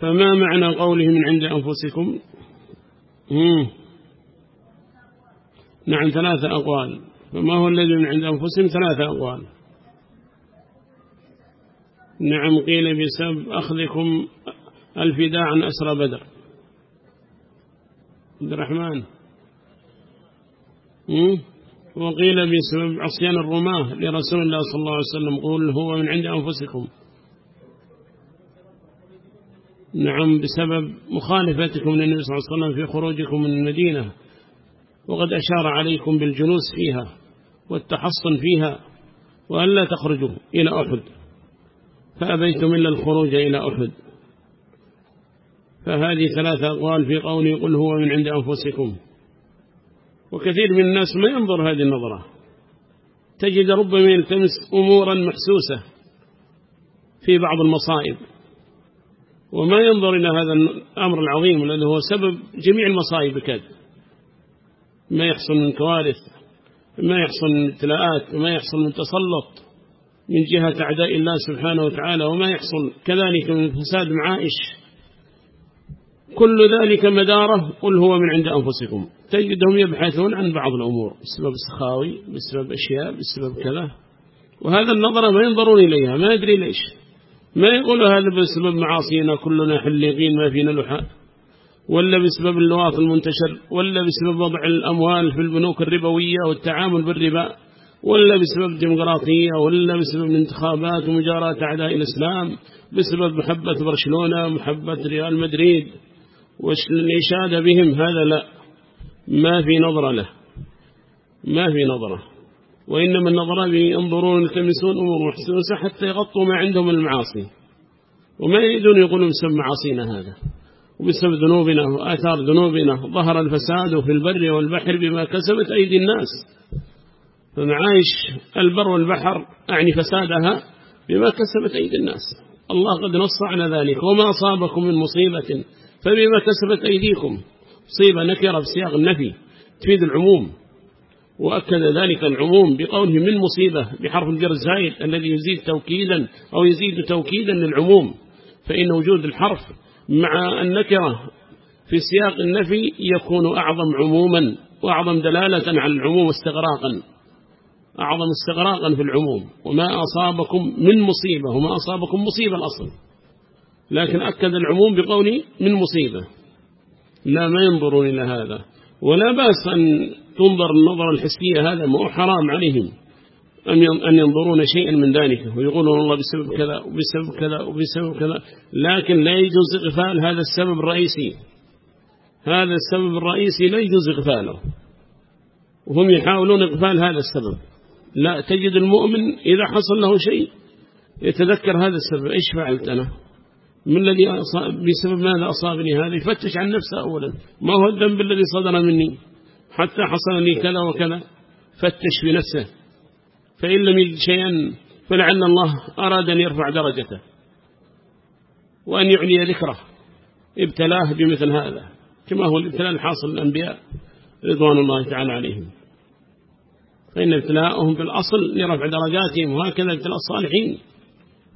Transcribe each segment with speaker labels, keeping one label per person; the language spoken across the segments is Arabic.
Speaker 1: فما معنى قوله من عند أنفسكم؟ مم. نعم ثلاثة أقوال. فما هو الذي من عند أنفسهم؟ ثلاثة أقوال. نعم قيل بسبب أخذكم الفداء عن أسرى بدر. عبد الرحمن. وقيل بسبب عصيان الرماة لرسول الله صلى الله عليه وسلم قول هو من عند أنفسكم. نعم بسبب مخالفتكم للنبي صلى الله عليه وسلم في خروجكم من المدينة وقد أشار عليكم بالجلوس فيها والتحصن فيها وألا تخرجوا إلى أحد فأبيتم إلا الخروج إلى أحد. فهذه ثلاثة أقوال في قول قل هو من عند أنفسكم. وكثير من الناس ما ينظر هذه النظرة. تجد ربما يلتمس أمورا محسوسة في بعض المصائب. وما ينظر إلى هذا الأمر العظيم الذي هو سبب جميع المصائب كذا ما يحصل من كوارث ما يحصل من ابتلاءات وما يحصل من تسلط من جهة أعداء الله سبحانه وتعالى وما يحصل كذلك من فساد معائش كل ذلك مدارة قل هو من عند أنفسكم. تجدهم يبحثون عن بعض الأمور بسبب السخاوي بسبب أشياء بسبب كذا. وهذا النظرة ما ينظرون إليها ما أدري ليش. ما يقولوا هذا بسبب معاصينا كلنا حليقين ما فينا لحاء ولا بسبب اللواط المنتشر ولا بسبب وضع الأموال في البنوك الربوية والتعامل بالربا ولا بسبب الديمقراطية ولا بسبب الانتخابات ومجاراة أعداء الإسلام بسبب محبة برشلونة محبة ريال مدريد. والإشادة بهم؟ هذا لا. ما في نظرة له. ما في نظرة. وإنما النظرة ينظرون يلتمسون أمور محسوسة حتى يغطوا ما عندهم المعاصي. وما يريدون يقولون بسبب معاصينا هذا. وبسبب ذنوبنا وآثار ذنوبنا. ظهر الفساد في البر والبحر بما كسبت أيدي الناس. فمعايش البر والبحر أعني فسادها بما كسبت أيدي الناس. الله قد نص على ذلك. وما أصابكم من مصيبة فبما كسبت أيديكم. مصيبة نكرة بسياق النفي. تفيد العموم. وأكد ذلك العموم بقوله من مصيبة بحرف الجر الزائد الذي يزيد توكيدا أو يزيد توكيدا للعموم فإن وجود الحرف مع النكرة في سياق النفي يكون أعظم عموما وأعظم دلالة على العموم استغراقا أعظم استغراقا في العموم. وما أصابكم من مصيبة وما أصابكم مصيبة الأصل. لكن أكد العموم بقول من مصيبة. لا ما ينظرون إلى هذا. ولا بأس أن تنظر النظرة الحسية هذا ما حرام عليهم أن ينظرون شيئا من ذلك ويقولون الله بسبب كذا وبسبب كذا وبسبب كذا لكن لا يجوز إغفال هذا السبب الرئيسي. هذا السبب الرئيسي لا يجوز إغفاله. وهم يحاولون إغفال هذا السبب. لا تجد المؤمن إذا حصل له شيء يتذكر هذا السبب إيش فعلت أنا؟ من الذي بسبب ماذا أصابني هذا يفتش عن نفسه أولا. ما هو الذنب الذي صدر مني؟ حتى حصل لي كذا وكذا. فتش في نفسه فإن لم يجد شيئا فلعل الله أراد أن يرفع درجته. وأن يعلي ذكره. ابتلاه بمثل هذا. كما هو الابتلاء الحاصل للأنبياء رضوان الله تعالى عليهم. فإن ابتلاءهم بالأصل لرفع درجاتهم. وهكذا ابتلاء الصالحين.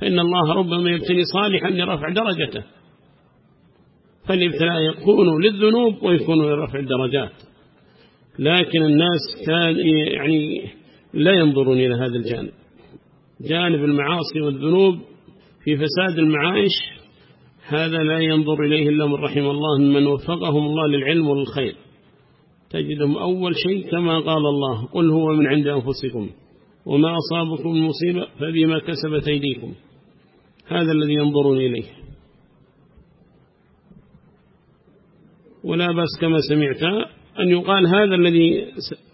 Speaker 1: فإن الله ربما يبتلي صالحا لرفع درجته. فالابتلاء يكون للذنوب ويكون لرفع الدرجات. لكن الناس يعني لا ينظرون إلى هذا الجانب. جانب المعاصي والذنوب في فساد المعايش هذا لا ينظر إليه إلا من رحم الله من وفقهم الله للعلم والخير. تجدهم أول شيء كما قال الله قل هو من عند أنفسكم وما أصابكم المصيبة فبما كسبت أيديكم. هذا الذي ينظرون إليه. ولا بس كما سمعت أن يقال هذا الذي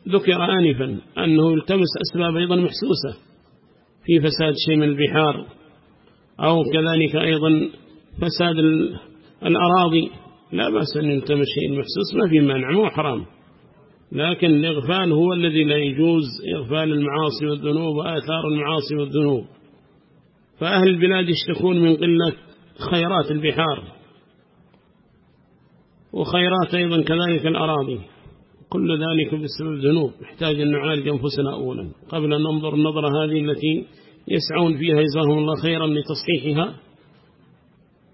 Speaker 1: ذكر آنفا أنه يلتمس أسباب أيضا محسوسة في فساد شيء من البحار أو كذلك أيضا فساد الأراضي. لا بأس أن يلتمس شيء محسوس ما في مانع مو حرام. لكن الإغفال هو الذي لا يجوز إغفال المعاصي والذنوب وآثار المعاصي والذنوب. فأهل البلاد يشتكون من قلة خيرات البحار وخيرات أيضا كذلك الأراضي. كل ذلك بسبب ذنوب نحتاج أن نعالج أنفسنا أولا. قبل أن ننظر النظرة هذه التي يسعون فيها جزاهم الله خيرا لتصحيحها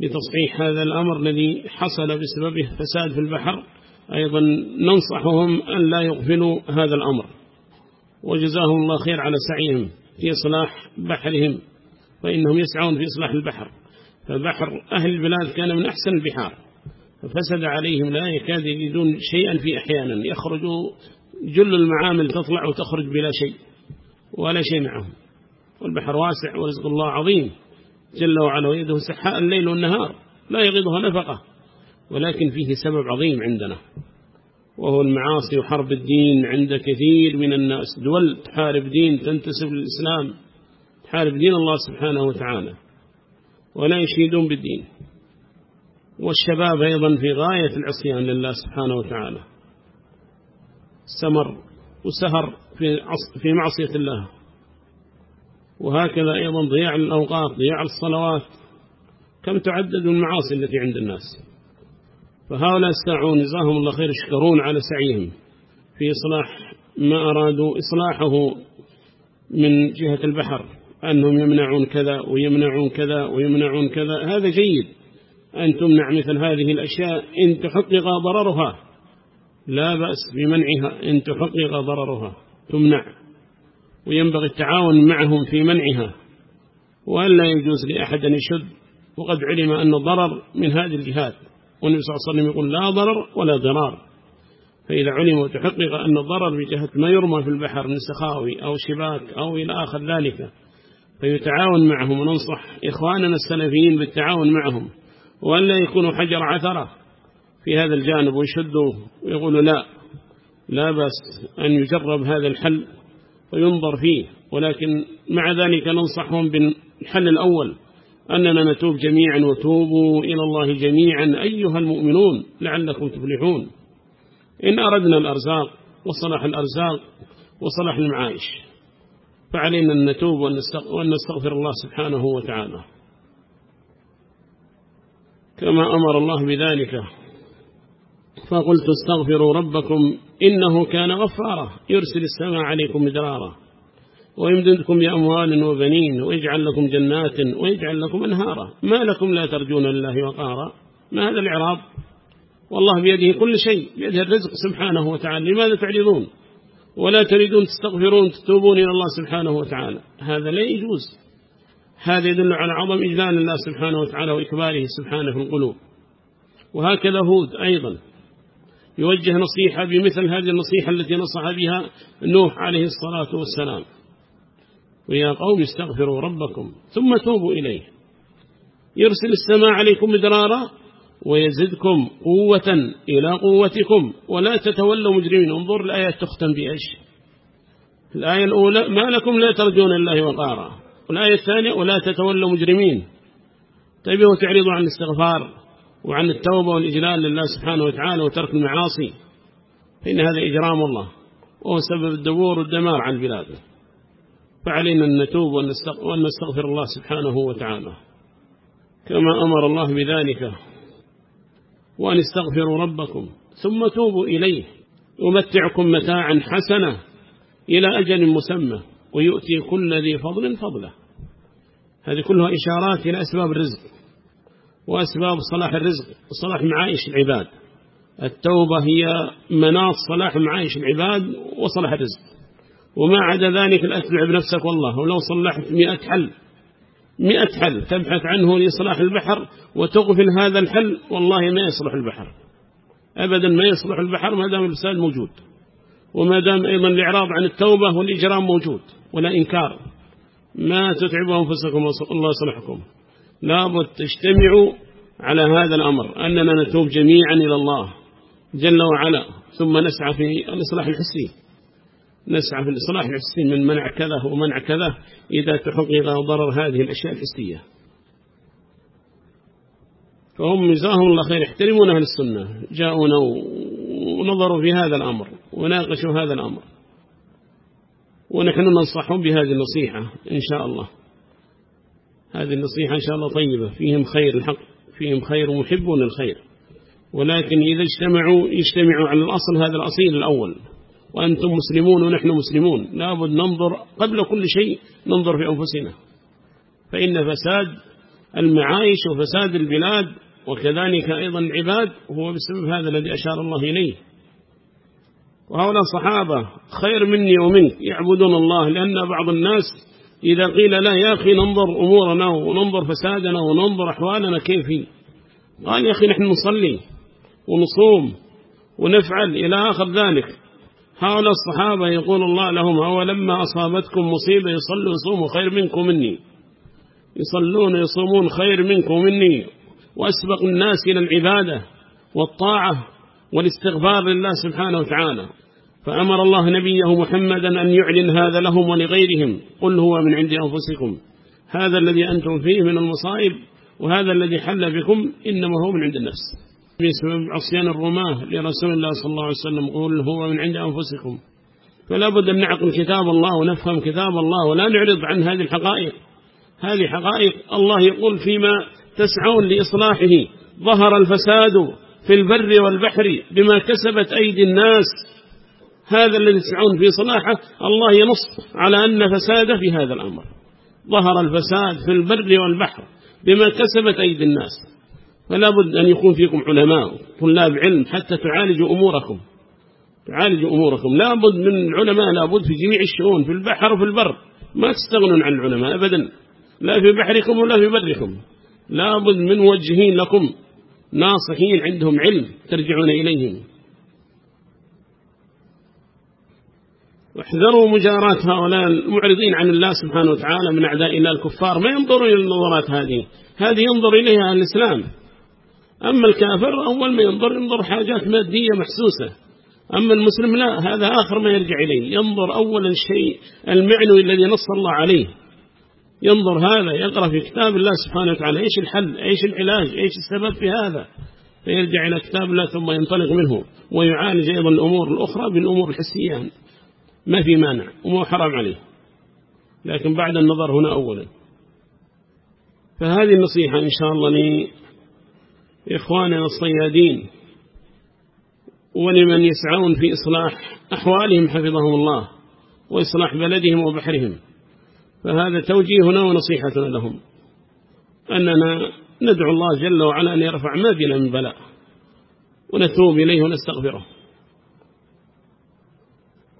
Speaker 1: لتصحيح هذا الأمر الذي حصل بسببه فساد في البحر أيضا ننصحهم أن لا يغفلوا هذا الأمر. وجزاهم الله خير على سعيهم في إصلاح بحرهم. فإنهم يسعون في إصلاح البحر. فبحر أهل البلاد كان من أحسن البحار. ففسد عليهم لا يكاد يجدون شيئا في أحيانا. يخرجوا جل المعامل تطلع وتخرج بلا شيء ولا شيء معهم. والبحر واسع ورزق الله عظيم. جل وعلا ويده سحاء الليل والنهار لا يغيضها نفقة. ولكن فيه سبب عظيم عندنا وهو المعاصي وحرب الدين. عند كثير من الناس دول تحارب دين تنتسب للإسلام. تحارب دين الله سبحانه وتعالى. ولا يشيدون بالدين. والشباب أيضا في غاية العصيان لله سبحانه وتعالى. سمر وسهر في في معصية الله. وهكذا أيضا ضياع الأوقات ضياع الصلوات. كم تعدد المعاصي التي عند الناس. فهؤلاء الساعون جزاهم الله خير يشكرون على سعيهم في إصلاح ما أرادوا إصلاحه من جهة البحر. أنهم يمنعون كذا ويمنعون كذا ويمنعون كذا. هذا جيد. أن تمنع مثل هذه الأشياء إن تحقق ضررها. لا بأس بمنعها إن تحقق ضررها. تمنع. وينبغي التعاون معهم في منعها. وأن لا يجوز لأحد أن يشد. وقد علم أن الضرر من هذه الجهات. والنبي صلى الله عليه وسلم يقول لا ضرر ولا ضرار. فإذا علم وتحقق أن الضرر بجهة ما يرمى في البحر من سخاوي أو شباك أو إلى آخر ذلك فيتعاون معهم. وننصح إخواننا السلفيين بالتعاون معهم. وأن لا يكونوا حجر عثرة في هذا الجانب. ويشدوا ويقولوا لا لا بس أن يجرب هذا الحل وينظر فيه. ولكن مع ذلك ننصحهم بالحل الأول أننا نتوب جميعا وتوبوا إلى الله جميعا. أيها المؤمنون لعلكم تفلحون. إن أردنا الأرزاق وصلح الأرزاق وصلح المعايش. فعلينا أن نتوب وأن نستغفر الله سبحانه وتعالى. كما أمر الله بذلك. فقلت استغفروا ربكم إنه كان غفارا. يرسل السماء عليكم مدرارا. ويمددكم بأموال وبنين ويجعل لكم جنات ويجعل لكم أنهارا. ما لكم لا ترجون الله وقارا. ما هذا الإعراب؟ والله بيده كل شيء. بيده الرزق سبحانه وتعالى. لماذا تعرضون؟ ولا تريدون تستغفرون تتوبون إلى الله سبحانه وتعالى. هذا لا يجوز. هذا يدل على عظم إجلال الله سبحانه وتعالى وإكباره سبحانه في القلوب. وهكذا هود أيضا. يوجه نصيحة بمثل هذه النصيحة التي نصح بها نوح عليه الصلاة والسلام. ويا قوم استغفروا ربكم ثم توبوا إليه. يرسل السماء عليكم مدرارا ويزدكم قوة إلى قوتكم ولا تتولوا مجرمين. انظر الآية تختم بإيش؟ الآية الأولى ما لكم لا ترجون الله وقارا. والآية الثانية ولا تتولوا مجرمين. تبيه تعرضوا عن الاستغفار وعن التوبة والإجلال لله سبحانه وتعالى وترك المعاصي. فإن هذا إجرام الله وهو سبب الدبور والدمار عن البلاد. فعلينا أن نتوب وأن نستغفر الله سبحانه وتعالى. كما أمر الله بذلك. وأن استغفروا ربكم ثم توبوا إليه. يمتعكم متاعا حسنة إلى أجل مسمى ويؤتي كل ذي فضل فضله. هذه كلها إشارات إلى أسباب الرزق وأسباب صلاح الرزق وصلاح معايش العباد. التوبة هي مناط صلاح معايش العباد وصلاح الرزق. وما عدا ذلك الأتبع بنفسك والله. ولو صلحت مئة حل مئة حل تبحث عنه لإصلاح البحر وتغفل هذا الحل والله ما يصلح البحر. أبدا ما يصلح البحر ما دام الفساد موجود. وما دام أيضا الإعراض عن التوبة والإجرام موجود ولا إنكار. ما تتعبوا أنفسكم الله صلحكم لابد تجتمعوا على هذا الأمر أننا نتوب جميعا إلى الله جل وعلا ثم نسعى في الإصلاح الحسي. نسعى في الإصلاح الحسي من منع كذا ومنع كذا إذا تحقق ضرر هذه الأشياء الحسية. فهم جزاهم الله خير يحترمون أهل السنة جاءونا ونظروا في هذا الأمر وناقشوا هذا الأمر. ونحن ننصحهم بهذه النصيحة إن شاء الله. هذه النصيحة إن شاء الله طيبة فيهم خير الحق فيهم خير ومحبون الخير. ولكن إذا اجتمعوا يجتمعوا على الأصل هذا الأصيل الأول. وأنتم مسلمون ونحن مسلمون لابد ننظر قبل كل شيء ننظر في أنفسنا. فإن فساد المعايش وفساد البلاد وكذلك أيضا العباد هو بسبب هذا الذي أشار الله إليه. وهؤلاء الصحابة خير مني ومنك يعبدون الله لأن بعض الناس إذا قيل لا يا أخي ننظر أمورنا وننظر فسادنا وننظر أحوالنا كيف؟ قال يا أخي نحن نصلي ونصوم ونفعل إلى آخر ذلك. هؤلاء الصحابة يقول الله لهم أولما أصابتكم مصيبة يصلوا يصوموا خير منكم مني. يصلون يصومون خير منكم مني. وأسبق الناس إلى العبادة والطاعة والاستغفار لله سبحانه وتعالى. فأمر الله نبيه محمدا أن يعلن هذا لهم ولغيرهم. قل هو من عند أنفسكم. هذا الذي أنتم فيه من المصائب وهذا الذي حل بكم إنما هو من عند النفس بسبب عصيان الرماة لرسول الله صلى الله عليه وسلم قل هو من عند أنفسكم. فلا بد أن نعقل كتاب الله ونفهم كتاب الله ولا نعرض عن هذه الحقائق. هذه حقائق الله يقول فيما تسعون لإصلاحه. ظهر الفساد في البر والبحر بما كسبت أيدي الناس. هذا الذي تسعون في صلاحه الله ينص على أن فساد في هذا الأمر. ظهر الفساد في البر والبحر بما كسبت أيدي الناس. فلا بد أن يكون فيكم علماء طلاب علم حتى تعالجوا أموركم. تعالجوا أموركم. لا بد من العلماء لا بد في جميع الشؤون في البحر وفي البر. ما تستغنون عن العلماء أبدا. لا في بحركم ولا في بركم. لا بد من موجهين لكم ناصحين عندهم علم ترجعون إليهم. واحذروا مجارات هؤلاء المعرضين عن الله سبحانه وتعالى من أعداء الله الكفار ما ينظروا إلى النظرات هذه هذه ينظر إليها الإسلام. أما الكافر أول ما ينظر ينظر حاجات مادية محسوسة. أما المسلم لا هذا آخر ما يرجع إليه ينظر أولا الشيء المعنوي الذي نص الله عليه. ينظر هذا يقرأ في كتاب الله سبحانه وتعالى إيش الحل؟ إيش العلاج؟ إيش السبب في هذا؟ فيرجع إلى كتاب الله ثم ينطلق منه. ويعالج أيضا الأمور الأخرى بالأمور الحسية. ما في مانع وما حرام عليه. لكن بعد النظر هنا أولا. فهذه النصيحة إن شاء الله لإخواننا الصيادين ولمن يسعون في إصلاح أحوالهم حفظهم الله وإصلاح بلدهم وبحرهم. فهذا توجيهنا ونصيحتنا لهم. أننا ندعو الله جل وعلا أن يرفع ما بنا من بلاء ونتوب إليه ونستغفره.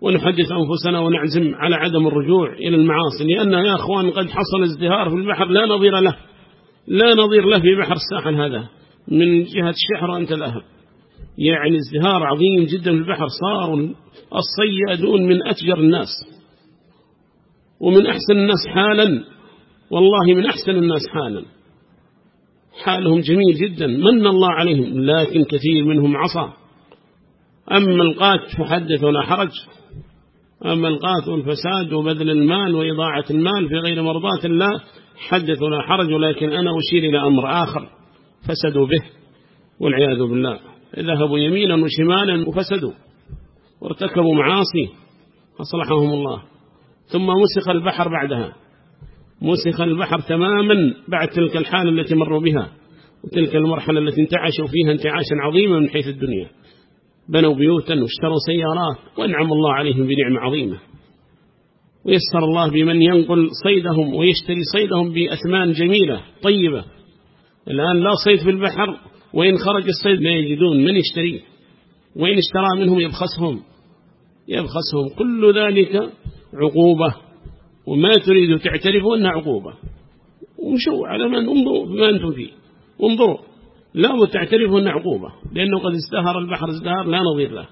Speaker 1: ونحدث أنفسنا ونعزم على عدم الرجوع إلى المعاصي لأن يا أخوان قد حصل ازدهار في البحر لا نظير له لا نظير له في بحر الساحل هذا. من جهة الشحر أنت الأهب يعني ازدهار عظيم جدا في البحر صار الصيادون من أتجر الناس. ومن أحسن الناس حالا. والله من أحسن الناس حالا. حالهم جميل جدا. من الله عليهم؟ لكن كثير منهم عصى. أما القات فحدث ولا حرج. أما القات والفساد وبذل المال وإضاعة المال في غير مرضات الله حدث ولا حرج. ولكن أنا أشير إلى أمر آخر. فسدوا به. والعياذ بالله. ذهبوا يمينا وشمالا وفسدوا. وارتكبوا معاصي. أصلحهم الله. ثم مسخ البحر بعدها. مسخ البحر تماما بعد تلك الحالة التي مروا بها وتلك المرحلة التي انتعشوا فيها انتعاشا عظيما من حيث الدنيا. بنوا بيوتا واشتروا سيارات وأنعم الله عليهم بنعمة عظيمة. ويسر الله بمن ينقل صيدهم ويشتري صيدهم بأثمان جميلة طيبة. الآن لا صيد في البحر وإن خرج الصيد لا يجدون من يشتريه وإن اشترى منهم يبخسهم. يبخسهم. كل ذلك عقوبة وما تريد تعترفوا أنها عقوبة. ومشوا على من انظروا بما أنتم فيه. انظروا لا تعترفوا أنها عقوبة لأنه قد ازدهر البحر ازدهار لا نظير له.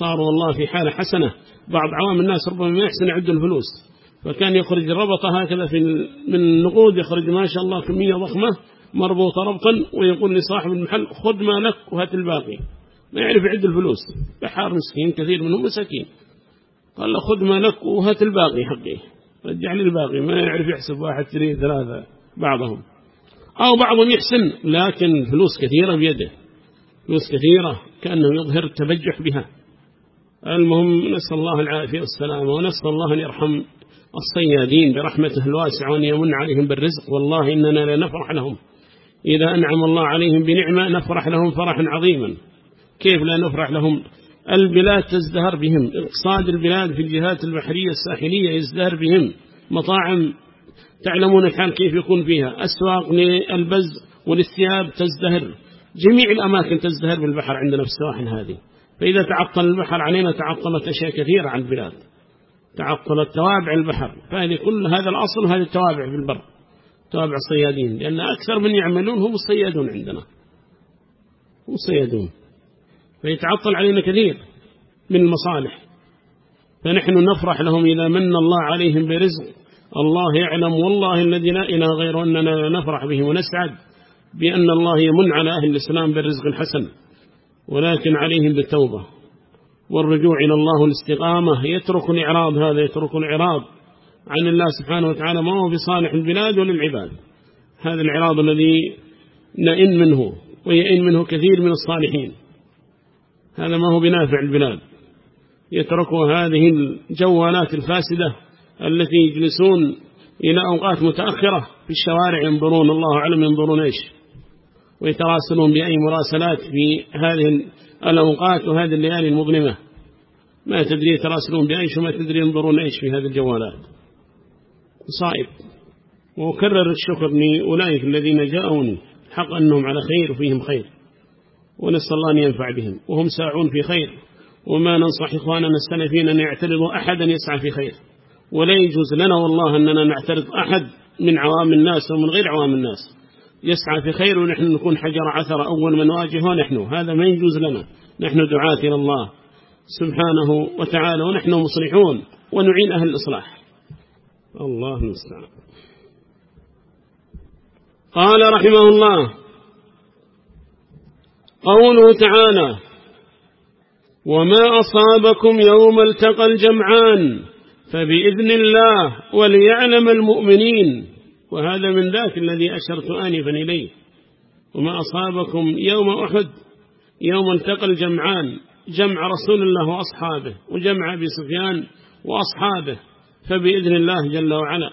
Speaker 1: صاروا والله في حالة حسنة. بعض عوام الناس ربما ما يحسن يعد الفلوس. فكان يخرج ربطة هكذا في من النقود يخرج ما شاء الله كمية ضخمة مربوطة ربطا ويقول لصاحب المحل خذ ما لك وهات الباقي. ما يعرف يعد الفلوس. بحار مسكين كثير منهم مساكين. قال له خذ ما لك وهات الباقي حقي. رجع لي الباقي ما يعرف يحسب واحد اثنين ثلاثة بعضهم. أو بعضهم يحسن لكن فلوس كثيرة بيده. فلوس كثيرة كأنه يظهر التبجح بها. المهم نسأل الله العافية والسلامة ونسأل الله أن يرحم الصيادين برحمته الواسعة وأن يمن عليهم بالرزق. والله إننا لنفرح لهم. إذا أنعم الله عليهم بنعمة نفرح لهم فرحا عظيما. كيف لا نفرح لهم؟ البلاد تزدهر بهم. اقتصاد البلاد في الجهات البحرية الساحلية يزدهر بهم. مطاعم تعلمون الحال كيف يكون فيها. أسواق للبز والثياب تزدهر. جميع الأماكن تزدهر بالبحر عندنا في السواحل هذه. فإذا تعطل البحر علينا تعطلت أشياء كثيرة عن البلاد. تعطلت توابع البحر. فهذه كل هذا الأصل هذه التوابع في البر. توابع الصيادين. لأن أكثر من يعملون هم الصيادون عندنا. هم الصيادون. فيتعطل علينا كثير من المصالح. فنحن نفرح لهم إذا من الله عليهم برزق. الله يعلم والله الذي لا إله غير أننا نفرح به ونسعد بأن الله يمن على أهل الإسلام بالرزق الحسن ولكن عليهم بالتوبة والرجوع إلى الله الاستقامة يترك الإعراض هذا يترك الإعراض عن الله سبحانه وتعالى. ما هو بصالح البلاد وللعباد. هذا الإعراض الذي نئن منه ويئن منه كثير من الصالحين. هذا ما هو بنافع البلاد. يتركوا هذه الجوالات الفاسدة التي يجلسون إلى أوقات متأخرة في الشوارع ينظرون الله أعلم ينظرون إيش. ويتراسلون بأي مراسلات في هذه الأوقات وهذه الليالي المظلمة. ما تدري يتراسلون بأيش وما تدري ينظرون إيش في هذه الجوالات. صائب. وأكرر الشكر لأولئك الذين جاءوني. حق أنهم على خير وفيهم خير. ونسأل الله أن ينفع بهم. وهم ساعون في خير. وما ننصح إخواننا السلفين أن يعترضوا أحدا يسعى في خير. ولا يجوز لنا والله أننا نعترض أحد من عوام الناس ومن غير عوام الناس. يسعى في خير ونحن نكون حجر عثر أول من واجهه نحن هذا ما يجوز لنا. نحن دعاة إلى الله سبحانه وتعالى ونحن مصلحون ونعين أهل الإصلاح. الله المستعان. قال رحمه الله قوله تعالى وما أصابكم يوم التقى الجمعان فبإذن الله وليعلم المؤمنين وهذا من ذاك الذي أشرت آنفا إليه وما أصابكم يوم أحد يوم التقى الجمعان جمع رسول الله وأصحابه وجمع أبي سفيان وأصحابه فبإذن الله جل وعلا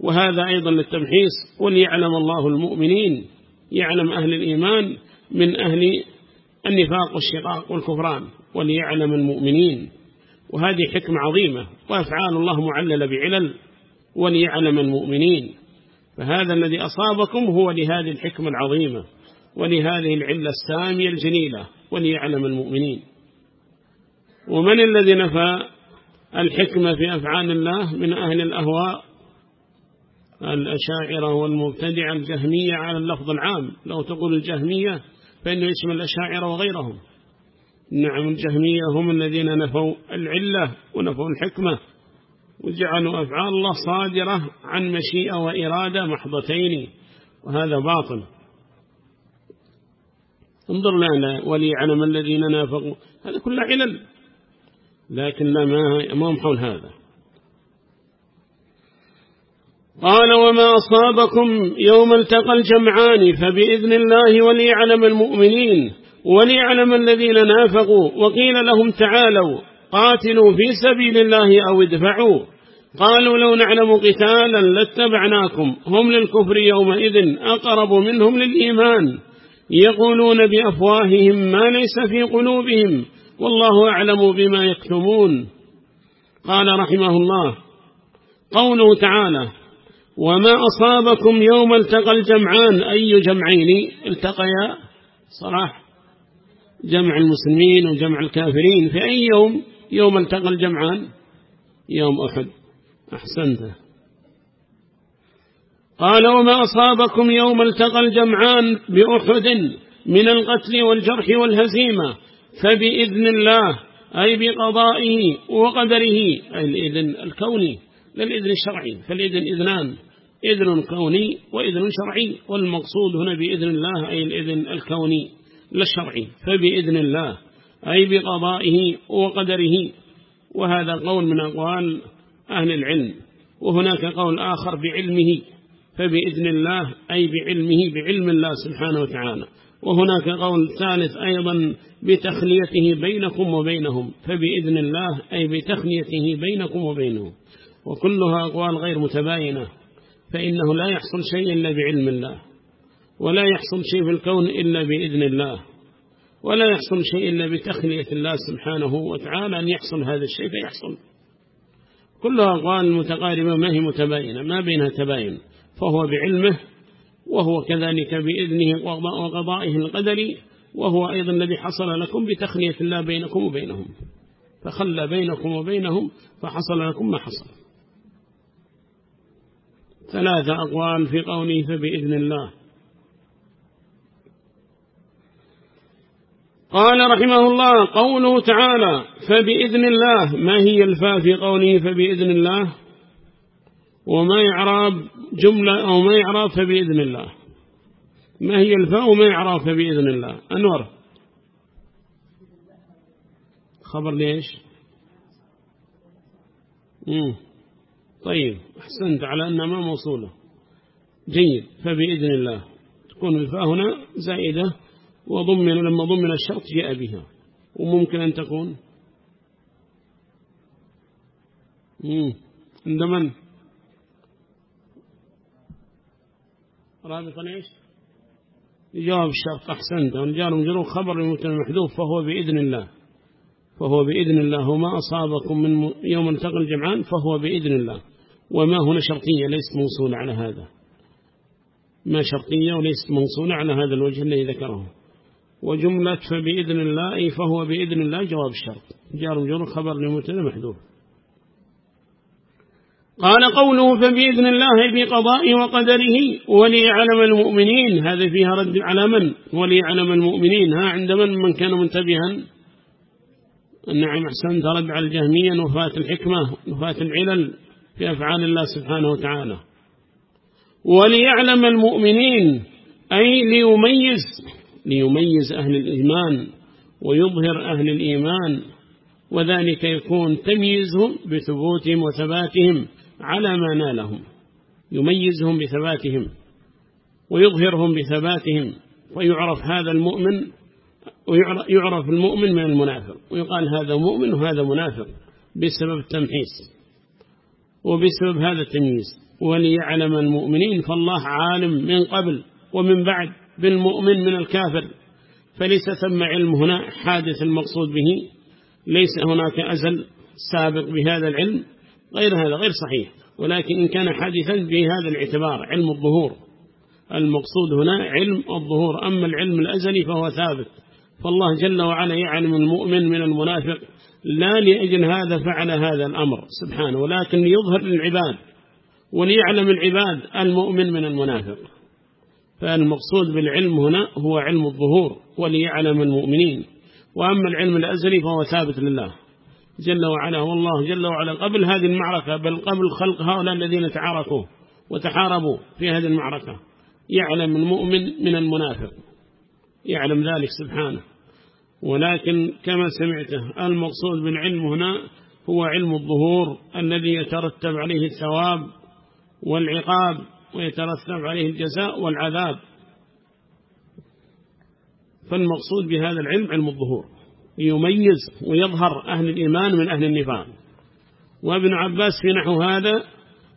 Speaker 1: وهذا أيضا للتمحيص وليعلم الله المؤمنين يعلم أهل الإيمان من أهل النفاق والشقاق والكفران وليعلم المؤمنين. وهذه حكمة عظيمة وأفعال الله معللة بعلل وليعلم المؤمنين. فهذا الذي أصابكم هو لهذه الحكمة العظيمة ولهذه العلة السامية الجليلة وليعلم المؤمنين. ومن الذي نفى الحكمة في أفعال الله؟ من أهل الأهواء الأشاعرة والمبتدع الجهمية على اللفظ العام. لو تقول الجهمية فإنه يشمل الأشاعرة وغيرهم. نعم الجهمية هم الذين نفوا العلة ونفوا الحكمة وجعلوا أفعال الله صادرة عن مشيئة وإرادة محضتين وهذا باطل. انظر لنا وليعلم الذين نافقوا. هذا كله علل لكن ما هم حول هذا. قال وما أصابكم يوم التقى الجمعان فبإذن الله وليعلم المؤمنين وليعلم الذين نافقوا وقيل لهم تعالوا قاتلوا في سبيل الله أو ادفعوا قالوا لو نعلم قتالا لاتبعناكم هم للكفر يومئذ أقرب منهم للإيمان يقولون بأفواههم ما ليس في قلوبهم والله أعلم بما يكتمون قال رحمه الله قوله تعالى وما أصابكم يوم التقى الجمعان أي جمعين؟ التقيا صراح جمع المسلمين وجمع الكافرين في أي يوم؟ يوم التقى الجمعان يوم أحد. أحسنت. قال وما أصابكم يوم التقى الجمعان بأحد من القتل والجرح والهزيمة فبإذن الله أي بقضائه وقدره أي الإذن الكوني للإذن الشرعي فالإذن إذنان إذن كوني وإذن شرعي والمقصود هنا بإذن الله أي الإذن الكوني للشرعي فبإذن الله أي بقضائه وقدره وهذا قول من أقوال أهل العلم وهناك قول آخر بعلمه فبإذن الله أي بعلمه بعلم الله سبحانه وتعالى وهناك قول ثالث أيضا بتخليته بينكم وبينهم فبإذن الله أي بتخليته بينكم وبينهم. وكلها أقوال غير متباينة فإنه لا يحصل شيء إلا بعلم الله ولا يحصل شيء في الكون إلا بإذن الله ولا يحصل شيء إلا بتخلية الله سبحانه وتعالى أن يحصل هذا الشيء فيحصل. كلها أقوال متقاربة ما هي متباينة ما بينها تباين فهو بعلمه وهو كذلك بإذنه وقضائه القدري وهو أيضا الذي حصل لكم بتخلية الله بينكم وبينهم فخلى بينكم وبينهم فحصل لكم ما حصل. ثلاثة أقوال في قوله فبإذن الله. قال رحمه الله قوله تعالى فبإذن الله ما هي الفاء في قوله فبإذن الله؟ وما يعراب جملة أو ما يعراب فبإذن الله. ما هي الفاء وما يعراب فبإذن الله؟ أنور. خبر ليش؟ مم. طيب أحسنت على أنها ما موصولة. جيد فبإذن الله تكون الفاء هنا زائدة وضمن لما ضمن الشرط جاء بها. وممكن أن تكون؟ عند من؟ رابطا إيش؟ جواب الشرط أحسنت. ونجار مجرور خبر المتن محذوف فهو بإذن الله. فهو بإذن الله. وما أصابكم من يوم التقى الجمعان فهو بإذن الله. وما هنا شرطية ليست موصولة على هذا. ما شرطية وليست موصولة على هذا الوجه الذي ذكره. وجملة فبإذن الله فهو بإذن الله جواب الشرط. جار مجرور خبر لمتن محذوف. قال قوله فبإذن الله بقضاء وقدره وليعلم المؤمنين. هذا فيها رد على من؟ وليعلم المؤمنين. ها عند من؟ من كان منتبها. نعم أحسن رد على الجهمية نفاة الحكمة نفاة العلل. في أفعال الله سبحانه وتعالى. وليعلم المؤمنين أي ليميز ليميز أهل الإيمان ويظهر أهل الإيمان وذلك يكون تمييزهم بثبوتهم وثباتهم على ما نالهم. يميزهم بثباتهم ويظهرهم بثباتهم ويعرف هذا المؤمن ويعرف المؤمن من المنافق ويقال هذا مؤمن وهذا منافق بسبب التمحيص. وبسبب هذا التمييز. وليعلم المؤمنين فالله عالم من قبل ومن بعد بالمؤمن من الكافر. فليس ثم علم هنا حادث المقصود به. ليس هناك أزل سابق بهذا العلم غير هذا غير صحيح. ولكن إن كان حادثا بهذا الاعتبار علم الظهور. المقصود هنا علم الظهور. أما العلم الأزلي فهو ثابت. فالله جل وعلا يعلم المؤمن من المنافق. لا لأجل هذا فعل هذا الأمر سبحانه ولكن ليظهر للعباد وليعلم العباد المؤمن من المنافق. فالمقصود بالعلم هنا هو علم الظهور وليعلم المؤمنين. وأما العلم الأزلي فهو ثابت لله. جل وعلا والله جل وعلا قبل هذه المعركة بل قبل خلق هؤلاء الذين تعاركوا وتحاربوا في هذه المعركة يعلم المؤمن من المنافق. يعلم ذلك سبحانه. ولكن كما سمعته المقصود بالعلم هنا هو علم الظهور الذي يترتب عليه الثواب والعقاب ويترتب عليه الجزاء والعذاب. فالمقصود بهذا العلم علم الظهور يميز ويظهر أهل الإيمان من أهل النفاق. وابن عباس في نحو هذا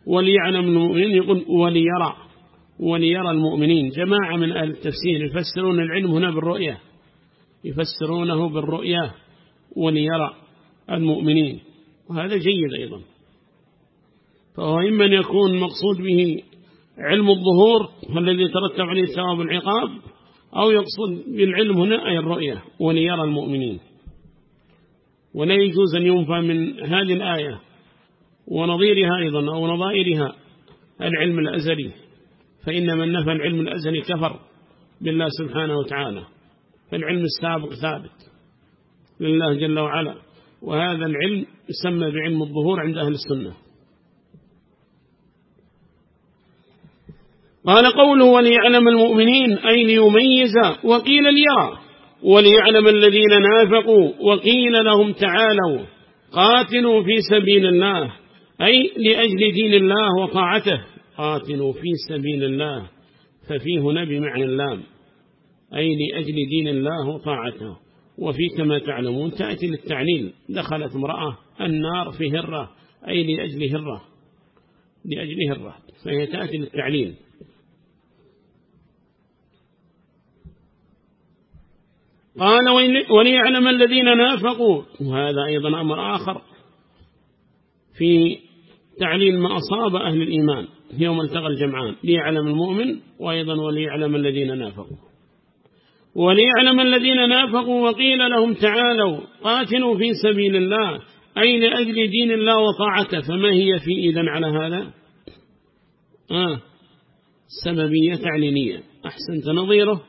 Speaker 1: وليعلم المؤمنين يقول وليرى وليرى المؤمنين. جماعة من أهل التفسير يفسرون العلم هنا بالرؤية. يفسرونه بالرؤية وليرى المؤمنين. وهذا جيد أيضا. فهو إما أن يكون مقصود به علم الظهور الذي ترتب عليه ثواب العقاب أو يقصد بالعلم هنا أي الرؤية وليرى المؤمنين. ولا يجوز أن ينفى من هذه الآية ونظيرها أيضا أو نظائرها العلم الأزلي. فإن من نفى العلم الأزلي كفر بالله سبحانه وتعالى. فالعلم السابق ثابت. لله جل وعلا. وهذا العلم يسمى بعلم الظهور عند أهل السنة. قال قوله وليعلم المؤمنين أي ليميز وقيل ليرى وليعلم الذين نافقوا وقيل لهم تعالوا. قاتلوا في سبيل الله. أي لأجل دين الله وطاعته. قاتلوا في سبيل الله. ففيه هنا بمعنى اللام. أي لأجل دين الله وطاعته وفي كما تعلمون تأتي للتعليل. دخلت امرأة النار في هرة أي لأجل هرة. لأجل هرة. فهي تأتي للتعليل. قال وليعلم الذين نافقوا. وهذا أيضا أمر آخر. في تعليل ما أصاب أهل الإيمان يوم التقى الجمعان. ليعلم المؤمن وأيضا وليعلم الذين نافقوا. وليعلم الذين نافقوا وقيل لهم تعالوا قاتلوا في سبيل الله أي لأجل دين الله وطاعته فما هي في إذن على هذا؟ آه. سببية تعلينية أحسنت نظيره.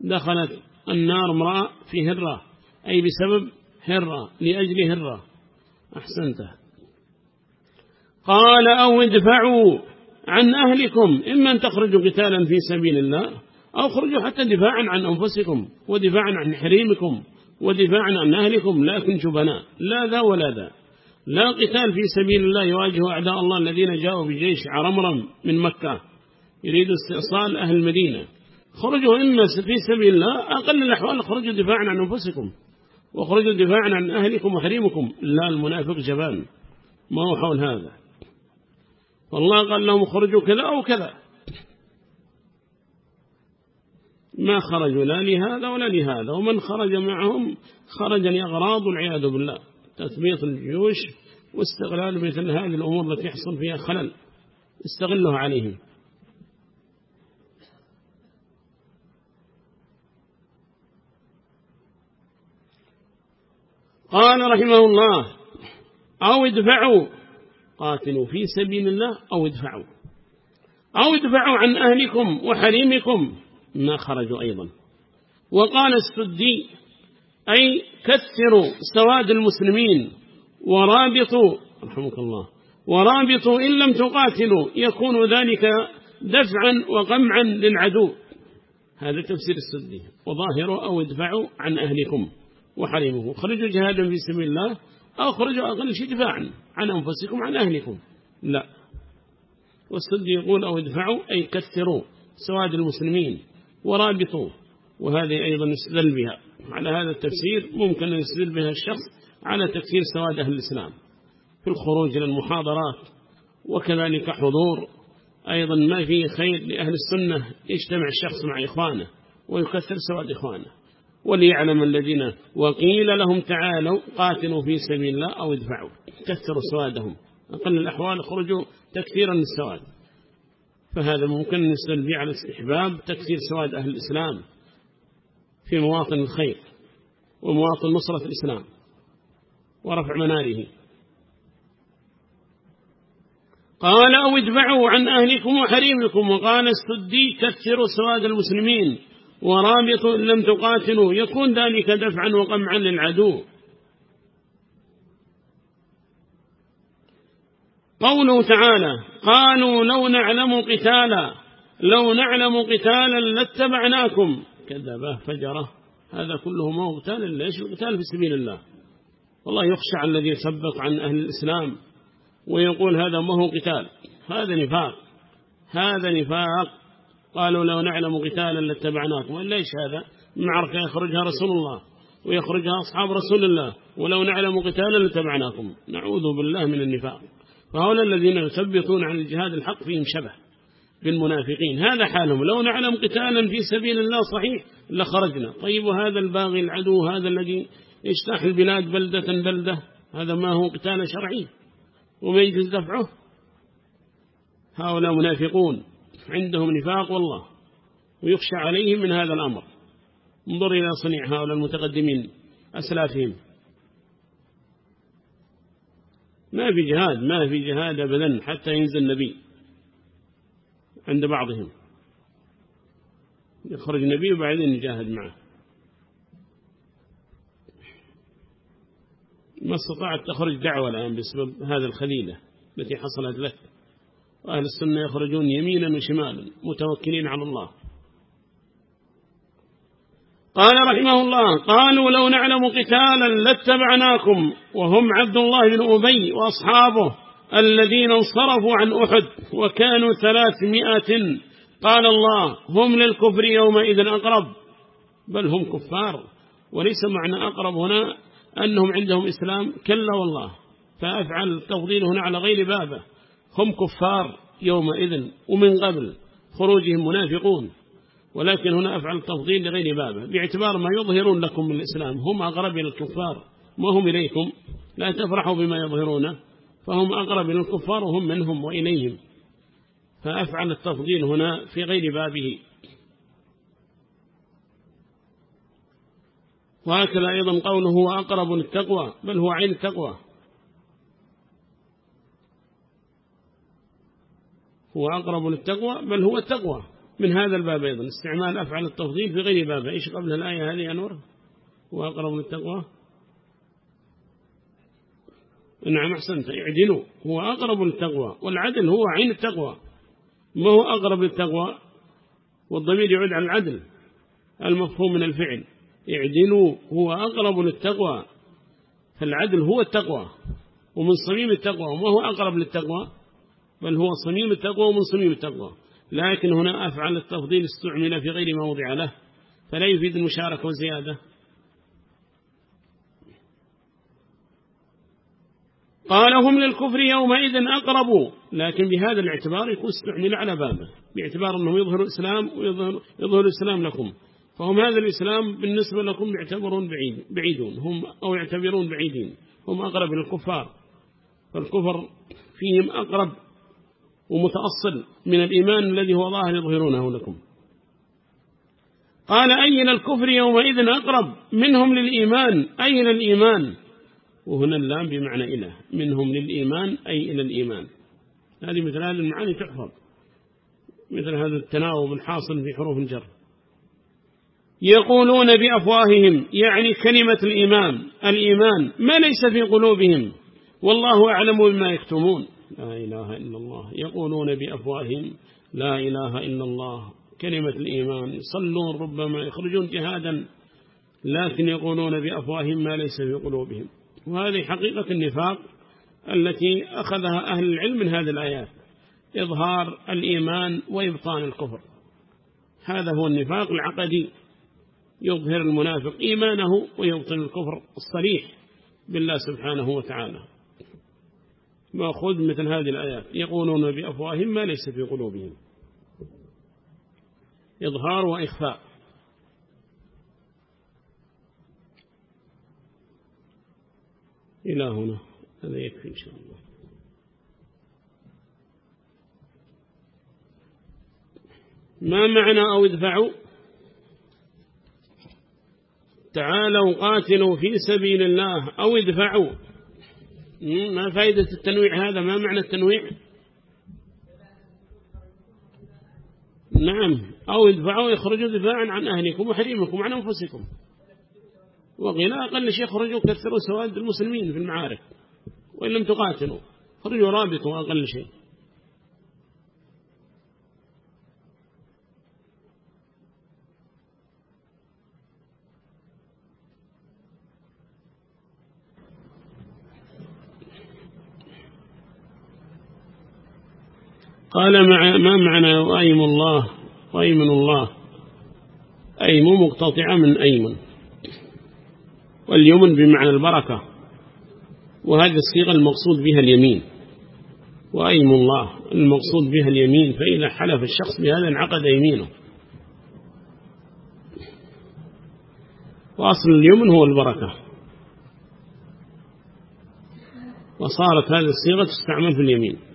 Speaker 1: دخلت النار امرأة في هرة. أي بسبب؟ هرة. لأجل هرة. أحسنت. قال أو ادفعوا عن أهلكم إما أن تخرجوا قتالا في سبيل الله. أو خرجوا حتى دفاعا عن أنفسكم ودفاعا عن حريمكم ودفاعا عن أهلكم لكن جبناء لا ذا ولا ذا. لا قتال في سبيل الله يواجه أعداء الله الذين جاءوا بجيش عرمرم من مكة. يريدوا استئصال أهل المدينة. خرجوا إما في سبيل الله أقل الأحوال خرجوا دفاعا عن أنفسكم وخرجوا دفاعا عن أهلكم وحريمكم. لا المنافق جبان. ما هو حول هذا؟ والله قال لهم خرجوا كذا أو كذا. ما خرجوا لا لهذا ولا لهذا ومن خرج معهم خرج لأغراض والعياذ بالله تثبيط الجيوش واستغلال مثل هذه الأمور التي يحصل فيها خلل استغله عليهم. قال رحمه الله أو ادفعوا قاتلوا في سبيل الله أو ادفعوا. أو ادفعوا عن أهلكم وحريمكم. ما خرجوا أيضا. وقال السدي أي كثروا سواد المسلمين ورابطوا رحمك الله ورابطوا إن لم تقاتلوا يكون ذلك دفعا وقمعا للعدو. هذا تفسير السدي. وظاهروا أو ادفعوا عن أهلكم وحريمه خرجوا جهادا في سبيل الله أو خرجوا أقل شيء دفاعا عن أنفسكم عن أهلكم. لا. والسد يقول أو ادفعوا أي كثروا سواد المسلمين ورابطوا وهذه أيضا يستدل بها. على هذا التفسير ممكن أن يستدل بها الشخص على تكثير سواد أهل الإسلام. في الخروج إلى المحاضرات وكذلك حضور. أيضا ما فيه خير لأهل السنة يجتمع الشخص مع إخوانه ويكثر سواد إخوانه. وليعلم الذين وقيل لهم تعالوا قاتلوا في سبيل الله أو ادفعوا. كثروا سوادهم. أقل الأحوال خرجوا تكثيرا للسواد. فهذا ممكن به على استحباب تكثير سواد أهل الإسلام في مواطن الخير ومواطن نصرة الإسلام ورفع مناره. قال أو ادفعوا عن أهلكم وحريمكم وقال السدي كثروا سواد المسلمين ورابط إن لم تقاتلوا يكون ذلك دفعا وقمعا للعدو. قوله تعالى قالوا لو نعلم قتالا لو نعلم قتالا لاتبعناكم. كذبه فجره. هذا كله ما هو قتال إلا إيش القتال في سبيل الله؟ والله يخشى على الذي يسبق عن أهل الإسلام ويقول هذا ما هو قتال. هذا نفاق. هذا نفاق. قالوا لو نعلم قتالا لاتبعناكم. إيش هذا؟ معركة يخرجها رسول الله ويخرجها أصحاب رسول الله. ولو نعلم قتالا لاتبعناكم. نعوذ بالله من النفاق. فهؤلاء الذين يثبتون عن الجهاد الحق فيهم شبه بالمنافقين. هذا حالهم. لو نعلم قتالا في سبيل الله صحيح لخرجنا. طيب وهذا الباغي العدو هذا الذي يجتاح البلاد بلدة بلدة هذا ما هو قتال شرعي؟ وما يجوز دفعه؟ هؤلاء منافقون. عندهم نفاق والله ويخشى عليهم من هذا الأمر. انظر إلى صنيع هؤلاء المتقدمين أسلافهم. ما في جهاد ما في جهاد أبدا حتى ينزل النبي عند بعضهم. يخرج النبي وبعدين يجاهد معه. ما استطاعت تخرج دعوة الآن بسبب هذا الخليلة التي حصلت لك. وأهل السنة يخرجون يمينا وشمالا متوكلين على الله. قال رحمه الله قالوا لو نعلم قتالا لاتبعناكم وهم عبد الله بن أبي وأصحابه الذين انصرفوا عن أحد وكانوا ثلاثمائة. قال الله هم للكفر يومئذ أقرب. بل هم كفار وليس معنى أقرب هنا أنهم عندهم إسلام. كلا والله فأفعل التفضيل هنا على غير بابه. هم كفار يومئذ ومن قبل خروجهم منافقون. ولكن هنا أفعل التفضيل لغير بابه باعتبار ما يظهرون لكم من الإسلام هم أقرب إلى الكفار ما هم إليكم؟ لا تفرحوا بما يظهرونه فهم أقرب إلى الكفار وهم منهم وإليهم. فأفعل التفضيل هنا في غير بابه. وهكذا أيضا قوله هو أقرب للتقوى بل هو عين التقوى. هو أقرب للتقوى بل هو التقوى. من هذا الباب أيضا استعمال أفعل التفضيل في غير بابه. إيش قبل الآية هذه أنور هو أقرب للتقوى نعم أحسنت. اعدلوا. هو أقرب للتقوى والعدل هو عين التقوى. ما هو أقرب للتقوى؟ والضمير يعود على العدل المفهوم من الفعل. اعدلوا. هو أقرب للتقوى فالعدل هو التقوى ومن صميم التقوى. وما هو أقرب للتقوى؟ بل هو صميم التقوى ومن صميم التقوى. لكن هنا أفعل التفضيل استعمل في غير موضع له فلا يفيد المشاركة وزيادة. قال هم للكفر يومئذ أقربوا لكن بهذا الاعتبار يكون استعمل على بابه باعتبار أنه يظهر الإسلام ويظهر يظهر الإسلام لكم. فهم هذا الإسلام بالنسبة لكم يعتبرون بعيد بعيدون هم أو يعتبرون بعيدين. هم أقرب للكفار فالكفر فيهم أقرب ومتأصل من الإيمان الذي هو ظاهر يظهرونه لكم. قال أين الكفر يومئذ أقرب؟ منهم للإيمان أين الإيمان؟ وهنا اللام بمعنى إله منهم للإيمان أي إلى الإيمان. هذه مثل هذه المعاني تحفظ. مثل هذا التناوب الحاصل في حروف الجر. يقولون بأفواههم يعني كلمة الإيمان الإيمان ما ليس في قلوبهم والله أعلم بما يكتمون. لا إله إلا الله. يقولون بأفواههم لا إله إلا الله. كلمة الإيمان. يصلون ربما يخرجون جهادا لكن يقولون بأفواههم ما ليس في قلوبهم. وهذه حقيقة النفاق التي أخذها أهل العلم من هذه الآيات. إظهار الإيمان وإبطان الكفر. هذا هو النفاق العقدي. يظهر المنافق إيمانه ويبطن الكفر الصريح بالله سبحانه وتعالى. مأخذ مثل هذه الآيات. يقولون بأفواههم ما ليس في قلوبهم. إظهار وإخفاء. إلى هنا. هذا يكفي إن شاء الله. ما معنى أو ادفعوا؟ تعالوا قاتلوا في سبيل الله أو ادفعوا. ما فائدة التنويع هذا؟ ما معنى التنويع؟ نعم. أو ادفعوا يخرجوا دفاعا عن أهلكم وحريمكم عن أنفسكم. وقيل أقل شيء خرجوا كثروا سواد المسلمين في المعارك. وإن لم تقاتلوا خرجوا رابطوا أقل شيء. قال مع ما معنى وأيم الله؟ وأيمن الله. أيم مقتطعة من أيمن واليمن بمعنى البركة. وهذه الصيغة المقصود بها اليمين. وأيم الله المقصود بها اليمين. فإذا حلف الشخص بهذا انعقد يمينه. وأصل اليمن هو البركة. وصارت هذه الصيغة تستعمل في اليمين.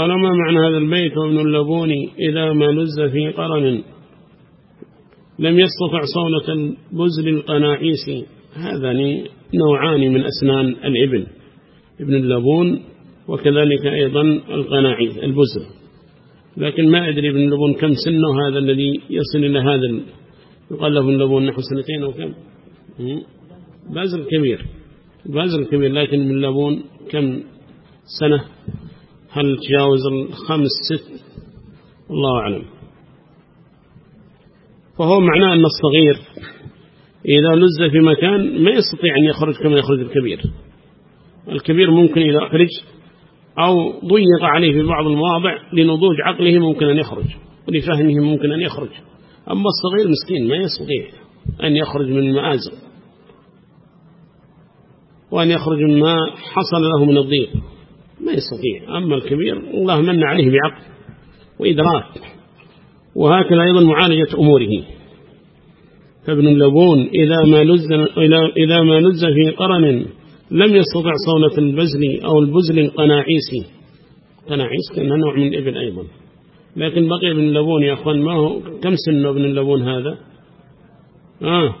Speaker 1: قال ما معنى هذا البيت وابن اللبون إذا ما لز في قرن؟ لم يستطع صولة البزل القناعيس. هذا نوعان من أسنان الإبل ابن اللبون وكذلك أيضا القناعيس البزل. لكن ما أدري ابن اللبون كم سنه هذا الذي يصل إلى هذا يقال له ابن اللبون نحو سنتين أو كم؟ بازل كبير بازل كبير لكن ابن اللبون كم سنة؟ هل تجاوز الخمس ست الله أعلم. فهو معناه أن الصغير إذا لز في مكان ما يستطيع أن يخرج كما يخرج الكبير. الكبير ممكن إذا أخرج أو ضيق عليه في بعض المواضع لنضوج عقله ممكن أن يخرج ولفهمه ممكن أن يخرج. أما الصغير مسكين ما يستطيع أن يخرج من المآزق وأن يخرج مما حصل له من الضيق. ما يستطيع أما الكبير الله من عليه بعقل وإدراك. وهكذا أيضا معالجة أموره. فابن اللبون إذا ما نز إذا ما نز في قرن لم يستطع صونة البزل أو البزل القناعيسي قناعيس كان نوع من الإبل أيضا. لكن بقي ابن اللبون يا أخوان ما هو كم سن ابن اللبون هذا؟ آه.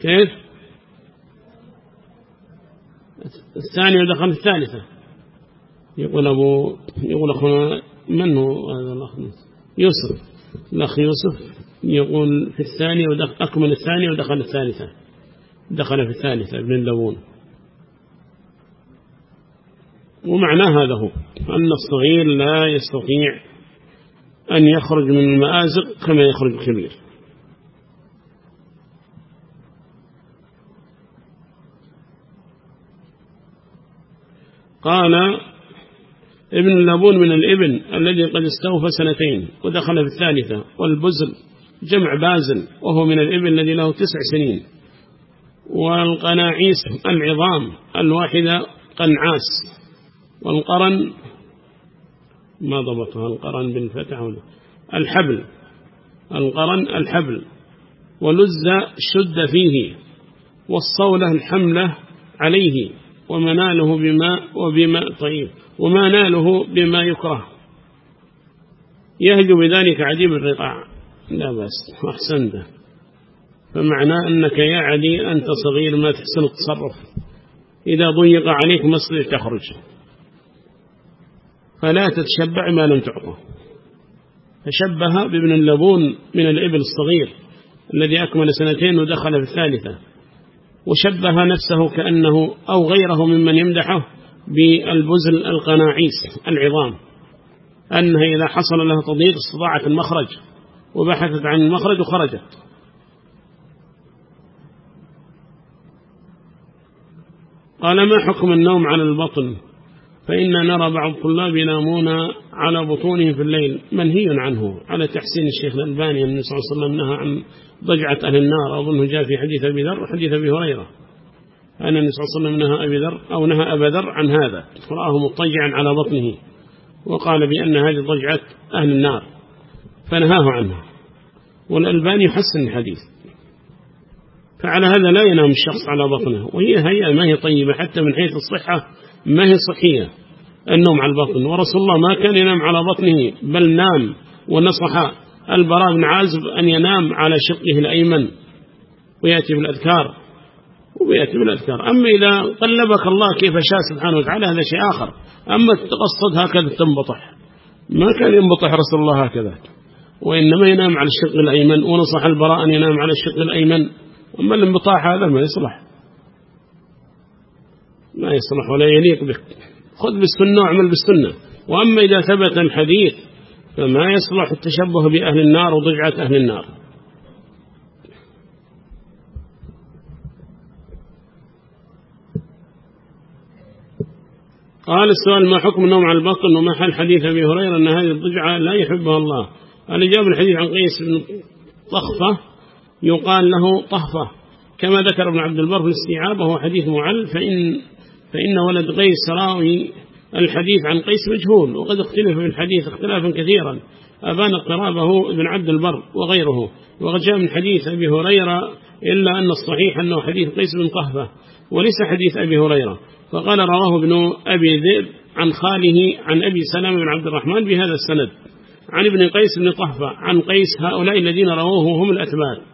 Speaker 1: كيف؟ الثانية ودخل الثالثة. يقول أبو يقول أخونا من هو هذا الأخ؟ يوسف. الأخ يوسف يقول في الثانية ودخل أكمل الثانية ودخل الثالثة. دخل في الثالثة ابن اللبون ومعنى هذا هو أن الصغير لا يستطيع أن يخرج من المآزق كما يخرج الكبير. قال ابن اللبون من الإبن الذي قد استوفى سنتين ودخل في الثالثة والبزل جمع بازل وهو من الإبن الذي له تسع سنين والقناعيس العظام الواحدة قنعاس والقرن ما ضبطها القرن بالفتح الحبل القرن الحبل ولز شد فيه والصولة الحملة عليه ومناله بما وبما طيب وما ناله بما يكره. يهجو بذلك عجيب الرقاع. لا بس أحسنت فمعناه أنك يا علي أنت صغير ما تحسن التصرف. إذا ضيق عليك مصر تخرج. فلا تتشبع ما لم تعطى فشبه بابن اللبون من الإبل الصغير الذي أكمل سنتين ودخل في الثالثة. وشبه نفسه كأنه أو غيره ممن يمدحه بالبزل القناعيس العظام. أنها إذا حصل لها تضييق استطاعت المخرج وبحثت عن المخرج وخرجت. قال ما حكم النوم على البطن؟ فإن نرى بعض الطلاب ينامون على بطونهم في الليل منهي عنه على تحسين الشيخ الألباني النبي صلى الله عليه وسلم نهى عن ضجعة أهل النار. أظنه جاء في حديث أبي ذر وحديث أبي هريرة أن النبي صلى الله عليه وسلم نهى أبي ذر أو نهى أبا ذر عن هذا. رآه مضطجعا على بطنه وقال بأن هذه ضجعة أهل النار فنهاه عنها. والألباني يحسن الحديث. فعلى هذا لا ينام الشخص على بطنه وهي هيئة ما هي طيبة حتى من حيث الصحة ما هي صحية؟ النوم على البطن. ورسول الله ما كان ينام على بطنه بل نام ونصح البراء بن عازب أن ينام على شقه الأيمن. ويأتي بالأذكار. ويأتي بالأذكار. أما إذا قلبك الله كيف شاء سبحانه وتعالى هذا شيء آخر. أما تقصد هكذا تنبطح. ما كان ينبطح رسول الله هكذا. وإنما ينام على الشق الأيمن ونصح البراء أن ينام على الشق الأيمن. أما الانبطاح هذا ما يصلح. ما يصلح ولا يليق بك. خذ بالسنة واعمل بالسنة. وأما إذا ثبت الحديث فما يصلح التشبه بأهل النار وضجعة أهل النار. قال السؤال ما حكم النوم على البطن وما حل حديث أبي هريرة أن هذه الضجعة لا يحبها الله. الإجابة الحديث عن قيس بن طخفة يقال له طهفة. كما ذكر ابن عبد البر في الاستيعاب وهو حديث معل فإن, فإن ولد قيس راوي الحديث عن قيس مجهول وقد اختلف في الحديث اختلافا كثيرا. أبان اقترابه ابن عبد البر وغيره. وقد جاء من حديث أبي هريرة إلا أن الصحيح أنه حديث قيس بن طهفة وليس حديث أبي هريرة. فقال رواه ابن أبي ذئب عن خاله عن أبي سلام بن عبد الرحمن بهذا السند. عن ابن قيس بن طهفة عن قيس هؤلاء الذين رووه هم الأثبات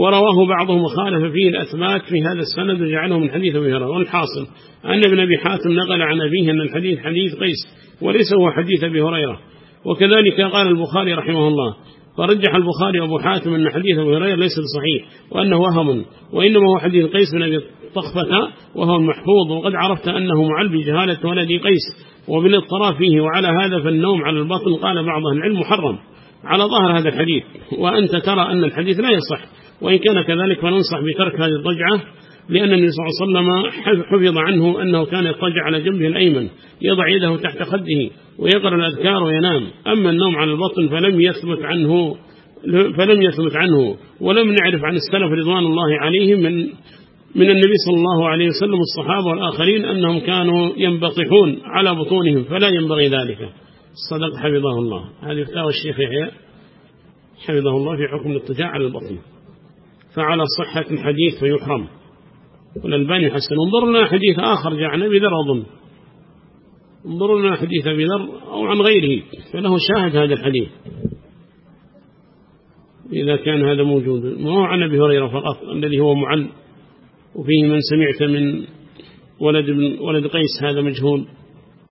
Speaker 1: ورواه بعضهم وخالف فيه الأثبات في هذا السند وجعله من حديث أبي هريرة. والحاصل أن ابن أبي حاتم نقل عن أبيه أن الحديث حديث قيس وليس هو حديث أبي هريرة. وكذلك قال البخاري رحمه الله فرجح البخاري وأبو حاتم أن حديث أبو هريرة ليس بصحيح وأنه وهم وإنما هو حديث قيس بن أبي طخفة وهو المحفوظ وقد عرفت أنه معل بجهالة ولد قيس. وبالاضطراب فيه وعلى هذا فالنوم على البطن قال بعض العلم محرم. على ظهر هذا الحديث. وأنت ترى أن الحديث لا يصح. وإن كان كذلك فننصح بترك هذه الضجعة لأن النبي صلى الله عليه وسلم حفظ عنه أنه كان يضطجع على جنبه الأيمن يضع يده تحت خده ويقرأ الأذكار وينام. أما النوم على البطن فلم يثبت عنه فلم يثبت عنه ولم نعرف عن السلف رضوان الله عليهم من من النبي صلى الله عليه وسلم الصحابة والآخرين أنهم كانوا ينبطحون على بطونهم فلا ينبغي ذلك. صدق حفظه الله. هذه فتاوى الشيخ يحيى. حفظه الله في حكم الاضطجاع على البطن. فعلى صحة الحديث فيحرم والألباني يحسن انظر لنا حديث آخر جاء عن أبي ذر أظن. انظر لنا حديث أبي ذر أو عن غيره فله شاهد هذا الحديث. إذا كان هذا موجود. ما هو عن أبي هريرة فقط الذي هو معل وفيه من سمعت من ولد, ولد قيس هذا مجهول.